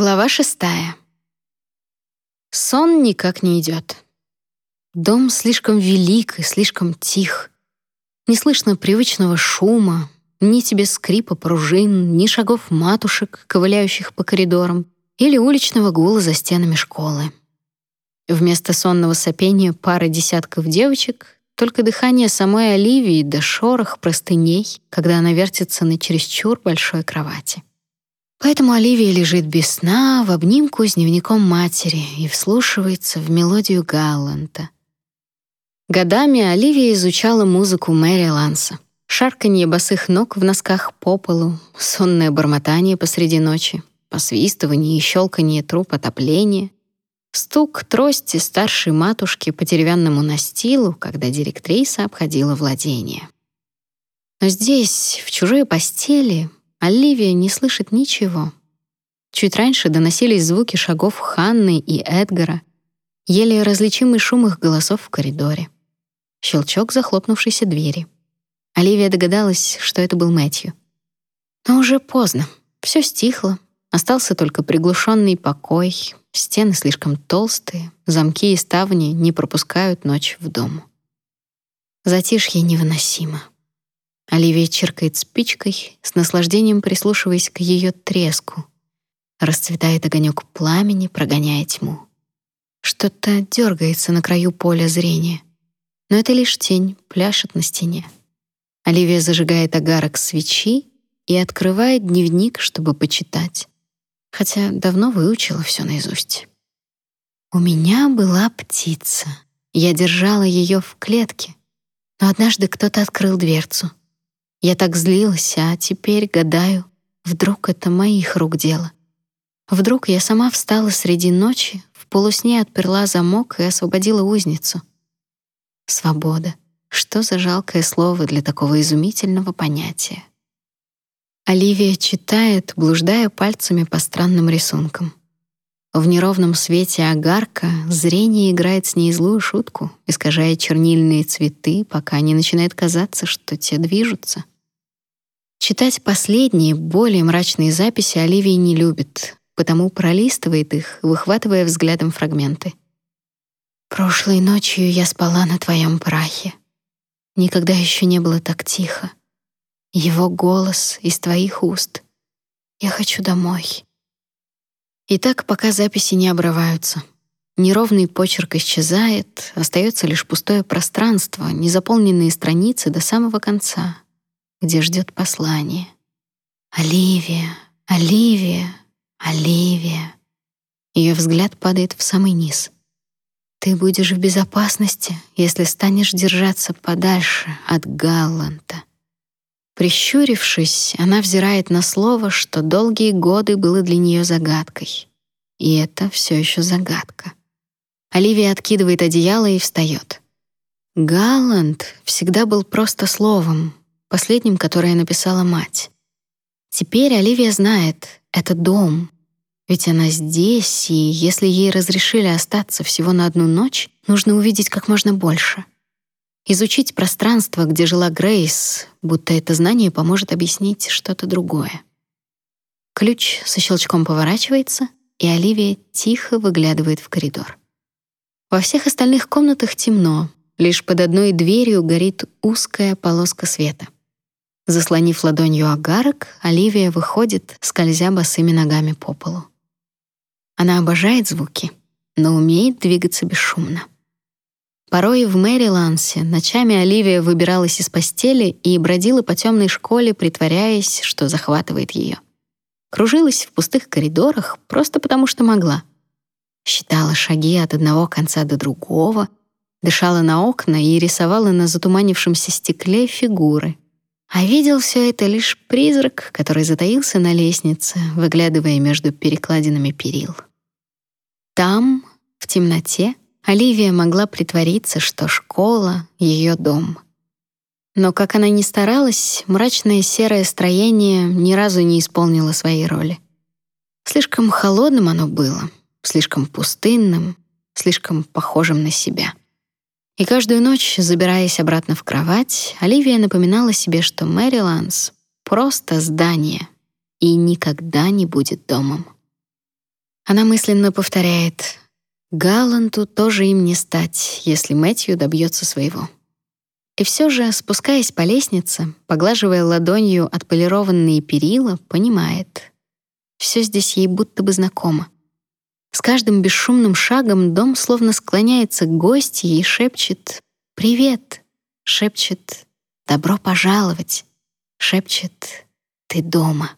Глава шестая. Сон никак не идет. Дом слишком велик и слишком тих. Не слышно привычного шума, ни тебе скрипа пружин, ни шагов матушек, ковыляющих по коридорам, или уличного гула за стенами школы. Вместо сонного сопения пары десятков девочек только дыхание самой Оливии да шорох простыней, когда она вертится на чересчур большой кровати. Поэтому Оливия лежит без сна в обнимку с дневником матери и вслушивается в мелодию Галланта. Годами Оливия изучала музыку Мэри Ланса. Шарканье босых ног в носках по полу, сонное бормотание посреди ночи, посвистывание и щелканье труб отопления, стук трости старшей матушки по деревянному настилу, когда директриса обходила владение. Но здесь, в чужой постели, Оливия не слышит ничего. Чуть раньше доносились звуки шагов Ханны и Эдгара, еле различимый шум их голосов в коридоре. Щелчок захлопнувшейся двери. Оливия догадалась, что это был Мэтью. Но уже поздно. Все стихло. Остался только приглушенный покой. Стены слишком толстые, замки и ставни не пропускают ночь в дом. Затишье невыносимо. Оливия чиркает спичкой, с наслаждением прислушиваясь к ее треску. Расцветает огонек пламени, прогоняя тьму. Что-то дергается на краю поля зрения. Но это лишь тень, пляшет на стене. Оливия зажигает огарок свечи и открывает дневник, чтобы почитать. Хотя давно выучила все наизусть. У меня была птица. Я держала ее в клетке. Но однажды кто-то открыл дверцу. Я так злилась, а теперь гадаю, вдруг это моих рук дело. Вдруг я сама встала среди ночи, в полусне отперла замок и освободила узницу. Свобода. Что за жалкое слово для такого изумительного понятия. Оливия читает, блуждая пальцами по странным рисункам. В неровном свете огарка зрение играет с ней злую шутку, искажая чернильные цветы, пока не начинает казаться, что те движутся. Читать последние, более мрачные записи Оливия не любит, потому пролистывает их, выхватывая взглядом фрагменты. «Прошлой ночью я спала на твоем прахе. Никогда еще не было так тихо. Его голос из твоих уст. Я хочу домой». И так, пока записи не обрываются. Неровный почерк исчезает, остается лишь пустое пространство, незаполненные страницы до самого конца, где ждет послание. Оливия, Оливия, Оливия. Ее взгляд падает в самый низ. Ты будешь в безопасности, если станешь держаться подальше от Галланта. Прищурившись, она взирает на слово, что долгие годы было для нее загадкой. И это все еще загадка. Оливия откидывает одеяло и встает. Галланд всегда был просто словом, последним, которое написала мать. Теперь Оливия знает, это дом. Ведь она здесь, и если ей разрешили остаться всего на одну ночь, нужно увидеть как можно больше — изучить пространство, где жила Грейс, будто это знание поможет объяснить что-то другое. Ключ со щелчком поворачивается, и Оливия тихо выглядывает в коридор. Во всех остальных комнатах темно, лишь под одной дверью горит узкая полоска света. Заслонив ладонью агарок, Оливия выходит, скользя босыми ногами по полу. Она обожает звуки, но умеет двигаться бесшумно. Порой в Мэрилансе ночами Оливия выбиралась из постели и бродила по темной школе, притворяясь, что захватывает ее. Кружилась в пустых коридорах просто потому, что могла. Считала шаги от одного конца до другого, дышала на окна и рисовала на затуманившемся стекле фигуры. А видел все это лишь призрак, который затаился на лестнице, выглядывая между перекладинами перил. Там, в темноте, Оливия могла притвориться, что школа — ее дом. Но, как она ни старалась, мрачное серое строение ни разу не исполнило своей роли. Слишком холодным оно было, слишком пустынным, слишком похожим на себя. И каждую ночь, забираясь обратно в кровать, Оливия напоминала себе, что Мэриландс — просто здание и никогда не будет домом. Она мысленно повторяет «Галанту тоже им не стать, если Мэтью добьется своего». И все же, спускаясь по лестнице, поглаживая ладонью отполированные перила, понимает. Все здесь ей будто бы знакомо. С каждым бесшумным шагом дом словно склоняется к гости и шепчет «Привет!», шепчет «Добро пожаловать!», шепчет «Ты дома!».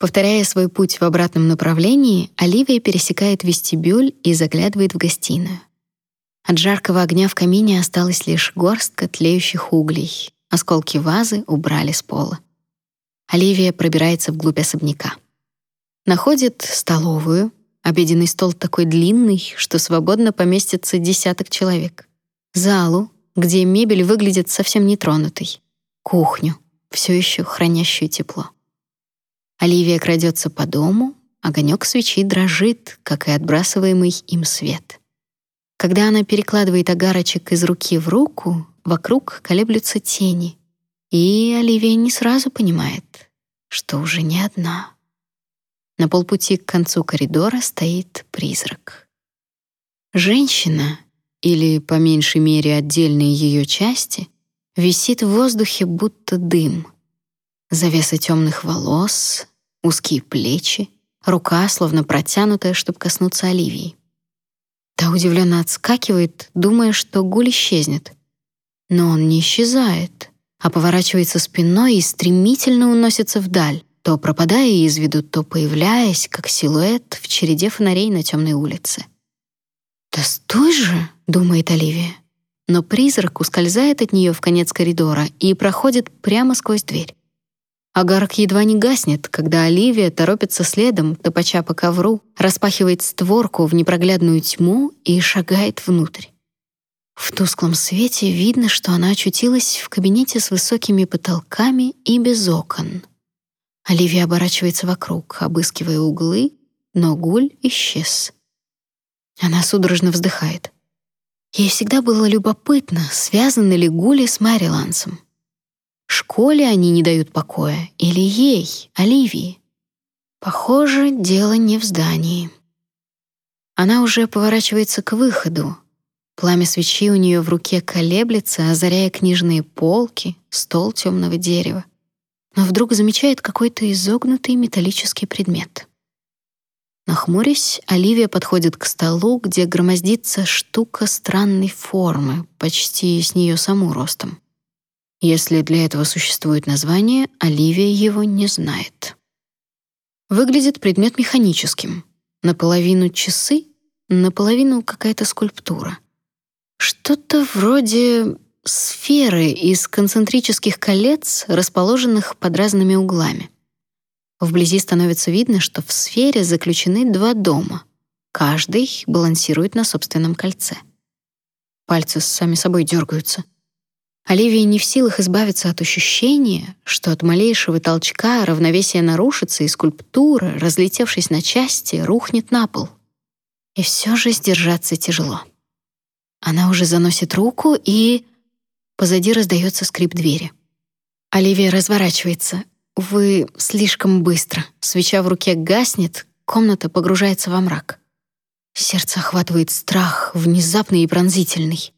Повторяя свой путь в обратном направлении, Оливия пересекает вестибюль и заглядывает в гостиную. От жаркого огня в камине осталась лишь горстка тлеющих углей. Осколки вазы убрали с пола. Оливия пробирается вглубь особняка. Находит столовую. Обеденный стол такой длинный, что свободно поместится десяток человек. Залу, где мебель выглядит совсем нетронутой. Кухню, все еще хранящую тепло. Оливия крадется по дому, огонек свечи дрожит, как и отбрасываемый им свет. Когда она перекладывает огарочек из руки в руку, вокруг колеблются тени. И Оливия не сразу понимает, что уже не одна. На полпути к концу коридора стоит призрак. Женщина, или, по меньшей мере, отдельные ее части, висит в воздухе, будто дым. Завеса темных волос, узкие плечи, рука, словно протянутая, чтобы коснуться Оливии. Та удивленно отскакивает, думая, что гуль исчезнет. Но он не исчезает, а поворачивается спиной и стремительно уносится вдаль, то пропадая из виду, то появляясь, как силуэт в череде фонарей на темной улице. «Да стой же!» — думает Оливия. Но призрак ускользает от нее в конец коридора и проходит прямо сквозь дверь. Агарок едва не гаснет, когда Оливия торопится следом, топача по ковру, распахивает створку в непроглядную тьму и шагает внутрь. В тусклом свете видно, что она очутилась в кабинете с высокими потолками и без окон. Оливия оборачивается вокруг, обыскивая углы, но гуль исчез. Она судорожно вздыхает. Ей всегда было любопытно, связаны ли гули с Мэрилансом. Школе они не дают покоя или ей, Оливии? Похоже, дело не в здании. Она уже поворачивается к выходу. Пламя свечи у нее в руке колеблется, озаряя книжные полки, стол темного дерева. Но вдруг замечает какой-то изогнутый металлический предмет. Нахмурясь, Оливия подходит к столу, где громоздится штука странной формы, почти с нее саму ростом. Если для этого существует название, Оливия его не знает. Выглядит предмет механическим. Наполовину часы, наполовину какая-то скульптура. Что-то вроде сферы из концентрических колец, расположенных под разными углами. Вблизи становится видно, что в сфере заключены два дома. Каждый балансирует на собственном кольце. Пальцы сами собой дергаются. Оливия не в силах избавиться от ощущения, что от малейшего толчка равновесие нарушится, и скульптура, разлетевшись на части, рухнет на пол. И все же сдержаться тяжело. Она уже заносит руку, и... Позади раздается скрип двери. Оливия разворачивается. Вы слишком быстро. Свеча в руке гаснет, комната погружается во мрак. Сердце охватывает страх, внезапный и пронзительный.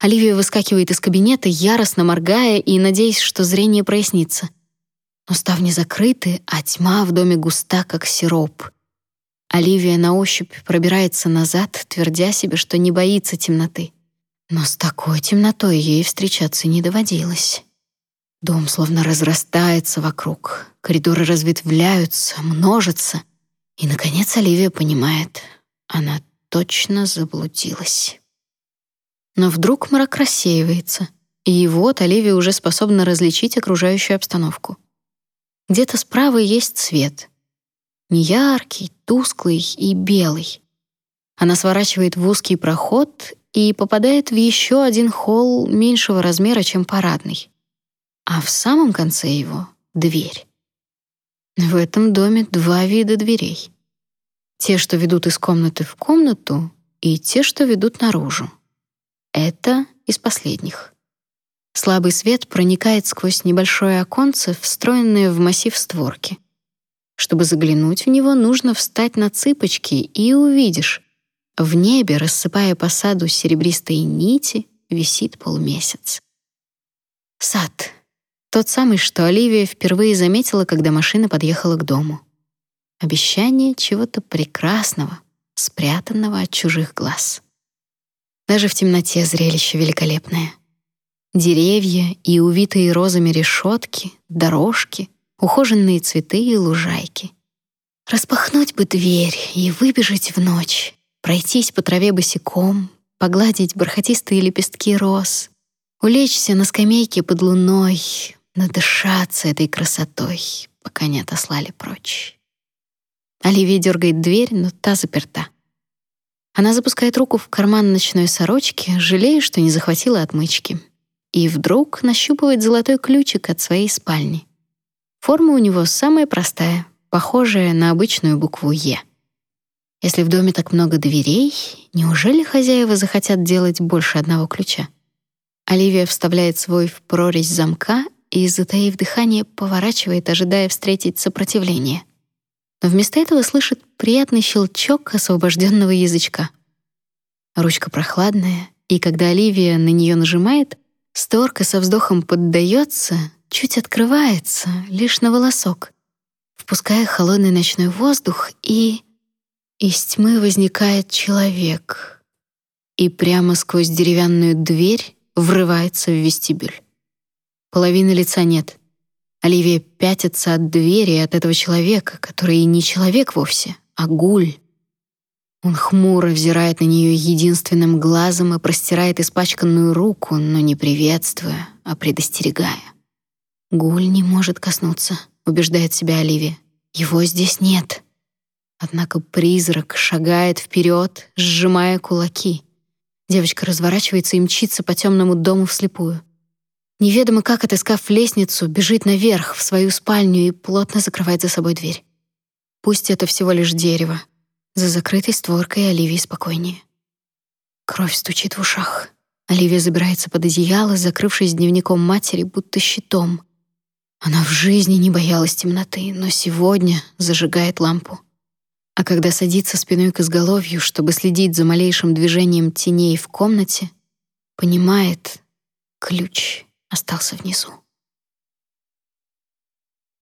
Оливия выскакивает из кабинета, яростно моргая и надеясь, что зрение прояснится. Но ставни закрыты, а тьма в доме густа, как сироп. Оливия на ощупь пробирается назад, твердя себе, что не боится темноты. Но с такой темнотой ей встречаться не доводилось. Дом словно разрастается вокруг, коридоры разветвляются, множатся. И, наконец, Оливия понимает, она точно заблудилась. Но вдруг мрак рассеивается, и вот Оливия уже способна различить окружающую обстановку. Где-то справа есть свет. Неяркий, тусклый и белый. Она сворачивает в узкий проход и попадает в еще один холл меньшего размера, чем парадный. А в самом конце его — дверь. В этом доме два вида дверей. Те, что ведут из комнаты в комнату, и те, что ведут наружу. Это из последних. Слабый свет проникает сквозь небольшое оконце, встроенное в массив створки. Чтобы заглянуть в него, нужно встать на цыпочки, и увидишь. В небе, рассыпая по саду серебристые нити, висит полумесяц. Сад. Тот самый, что Оливия впервые заметила, когда машина подъехала к дому. Обещание чего-то прекрасного, спрятанного от чужих глаз. Даже в темноте зрелище великолепное. Деревья и увитые розами решетки, дорожки, ухоженные цветы и лужайки. Распахнуть бы дверь и выбежать в ночь, пройтись по траве босиком, погладить бархатистые лепестки роз, улечься на скамейке под луной, надышаться этой красотой, пока не отослали прочь. Оливия дергает дверь, но та заперта. Она запускает руку в карман ночной сорочки, жалея, что не захватила отмычки. И вдруг нащупывает золотой ключик от своей спальни. Форма у него самая простая, похожая на обычную букву «Е». Если в доме так много дверей, неужели хозяева захотят делать больше одного ключа? Оливия вставляет свой в прорезь замка и, затаив дыхание, поворачивает, ожидая встретить сопротивление. Но вместо этого слышит приятный щелчок освобожденного язычка. Ручка прохладная, и когда Оливия на нее нажимает, створка со вздохом поддается, чуть открывается, лишь на волосок, впуская холодный ночной воздух, и... Из тьмы возникает человек, и прямо сквозь деревянную дверь врывается в вестибюль. Половины лица нет. Оливия пятится от двери и от этого человека, который не человек вовсе, а гуль. Он хмуро взирает на нее единственным глазом и простирает испачканную руку, но не приветствуя, а предостерегая. Гуль не может коснуться, убеждает себя Оливия. Его здесь нет. Однако призрак шагает вперед, сжимая кулаки. Девочка разворачивается и мчится по темному дому вслепую. Неведомо как, отыскав лестницу, бежит наверх в свою спальню и плотно закрывает за собой дверь. Пусть это всего лишь дерево. За закрытой створкой Оливии спокойнее. Кровь стучит в ушах. Оливия забирается под одеяло, закрывшись дневником матери, будто щитом. Она в жизни не боялась темноты, но сегодня зажигает лампу. А когда садится спиной к изголовью, чтобы следить за малейшим движением теней в комнате, понимает, ключ остался внизу.